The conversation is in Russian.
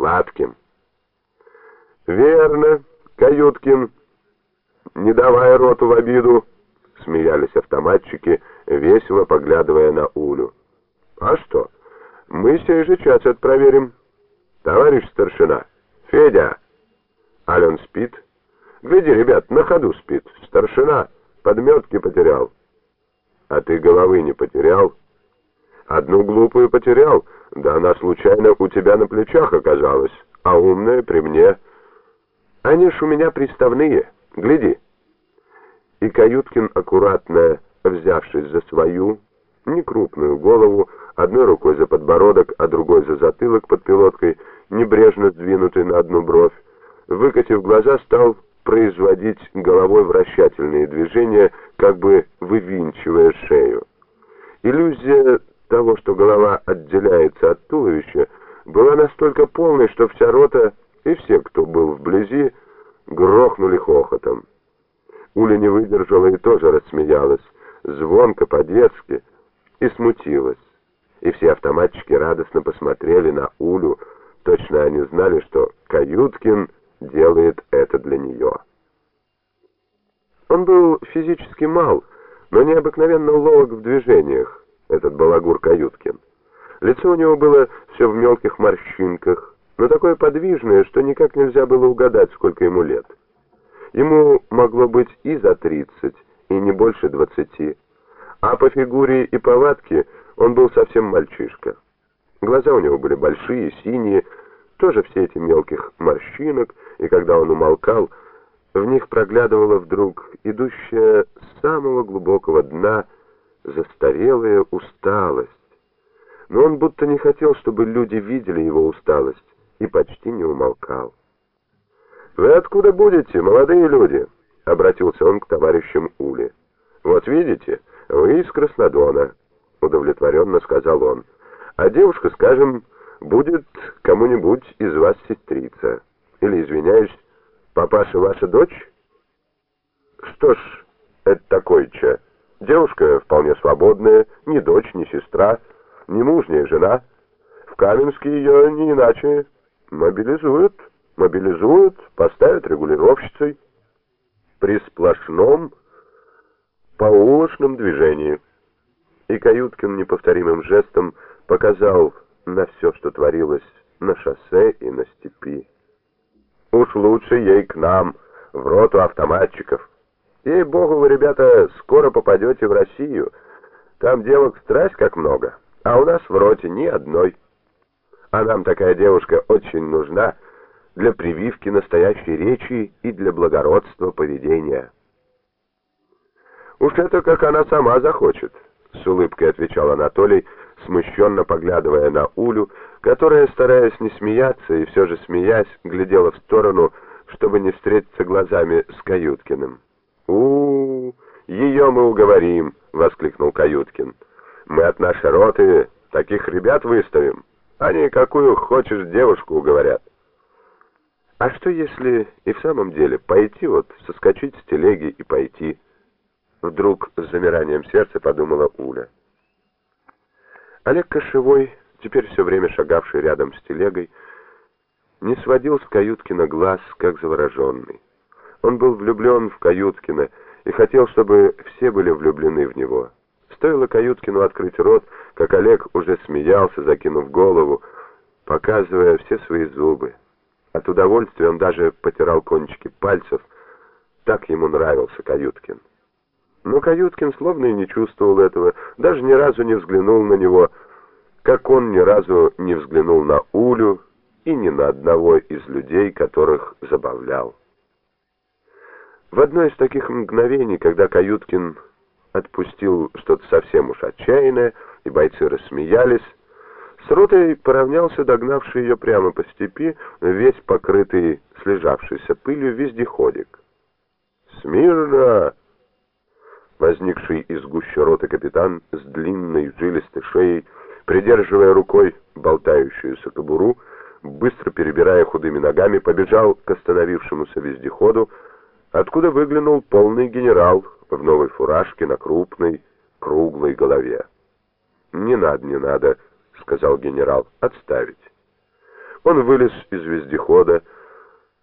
сладким. «Верно, Каюткин, не давай роту в обиду», — смеялись автоматчики, весело поглядывая на Улю. «А что, мы сей же час это. Товарищ старшина, Федя!» Ален спит. «Гляди, ребят, на ходу спит. Старшина, подметки потерял». «А ты головы не потерял?» «Одну глупую потерял, да она случайно у тебя на плечах оказалась, а умная при мне». Они ж у меня приставные, гляди. И Каюткин, аккуратно взявшись за свою, некрупную голову, одной рукой за подбородок, а другой за затылок под пилоткой, небрежно сдвинутый на одну бровь, выкатив глаза, стал производить головой вращательные движения, как бы вывинчивая шею. Иллюзия того, что голова отделяется от туловища, была настолько полной, что вся рота и все, кто был вблизи, грохнули хохотом. Уля не выдержала и тоже рассмеялась, звонко, по-детски, и смутилась. И все автоматчики радостно посмотрели на Улю, точно они знали, что Каюткин делает это для нее. Он был физически мал, но необыкновенно ловок в движениях, этот балагур Каюткин. Лицо у него было все в мелких морщинках, но такое подвижное, что никак нельзя было угадать, сколько ему лет. Ему могло быть и за 30, и не больше 20. А по фигуре и повадке он был совсем мальчишка. Глаза у него были большие, синие, тоже все эти мелких морщинок, и когда он умолкал, в них проглядывала вдруг идущая с самого глубокого дна застарелая усталость. Но он будто не хотел, чтобы люди видели его усталость, и почти не умолкал. «Вы откуда будете, молодые люди?» — обратился он к товарищам Ули. «Вот видите, вы из Краснодона», — удовлетворенно сказал он. «А девушка, скажем, будет кому-нибудь из вас сестрица. Или, извиняюсь, папаша ваша дочь?» «Что ж, это такой-че. Девушка вполне свободная, ни дочь, ни сестра, ни мужняя жена. В Каменске ее не иначе Мобилизуют, мобилизуют, поставят регулировщицей при сплошном поулочном движении. И Каюткин неповторимым жестом показал на все, что творилось на шоссе и на степи. Уж лучше ей к нам, в роту автоматчиков. Ей-богу, вы, ребята, скоро попадете в Россию. Там девок страсть как много, а у нас в роте ни одной. А нам такая девушка очень нужна для прививки настоящей речи и для благородства поведения. «Уж это как она сама захочет», — с улыбкой отвечал Анатолий, смущенно поглядывая на Улю, которая, стараясь не смеяться и все же смеясь, глядела в сторону, чтобы не встретиться глазами с Каюткиным. У, -у, ее мы уговорим», — воскликнул Каюткин. «Мы от нашей роты таких ребят выставим». Они какую хочешь девушку говорят. А что если и в самом деле пойти вот, соскочить с телеги и пойти? Вдруг с замиранием сердца подумала Уля. Олег Кошевой, теперь все время шагавший рядом с телегой, не сводил с Каюткина глаз, как завороженный. Он был влюблен в Каюткина и хотел, чтобы все были влюблены в него. Стоило Каюткину открыть рот, как Олег уже смеялся, закинув голову, показывая все свои зубы. От удовольствия он даже потирал кончики пальцев. Так ему нравился Каюткин. Но Каюткин словно и не чувствовал этого, даже ни разу не взглянул на него, как он ни разу не взглянул на Улю и ни на одного из людей, которых забавлял. В одно из таких мгновений, когда Каюткин отпустил что-то совсем уж отчаянное, и бойцы рассмеялись. С ротой поравнялся догнавший ее прямо по степи, весь покрытый слежавшейся пылью вездеходик. «Смирно!» Возникший из гуща роты капитан с длинной жилистой шеей, придерживая рукой болтающуюся кобуру, быстро перебирая худыми ногами, побежал к остановившемуся вездеходу, откуда выглянул полный генерал в новой фуражке на крупной, круглой голове. «Не надо, не надо», — сказал генерал, — «отставить». Он вылез из вездехода,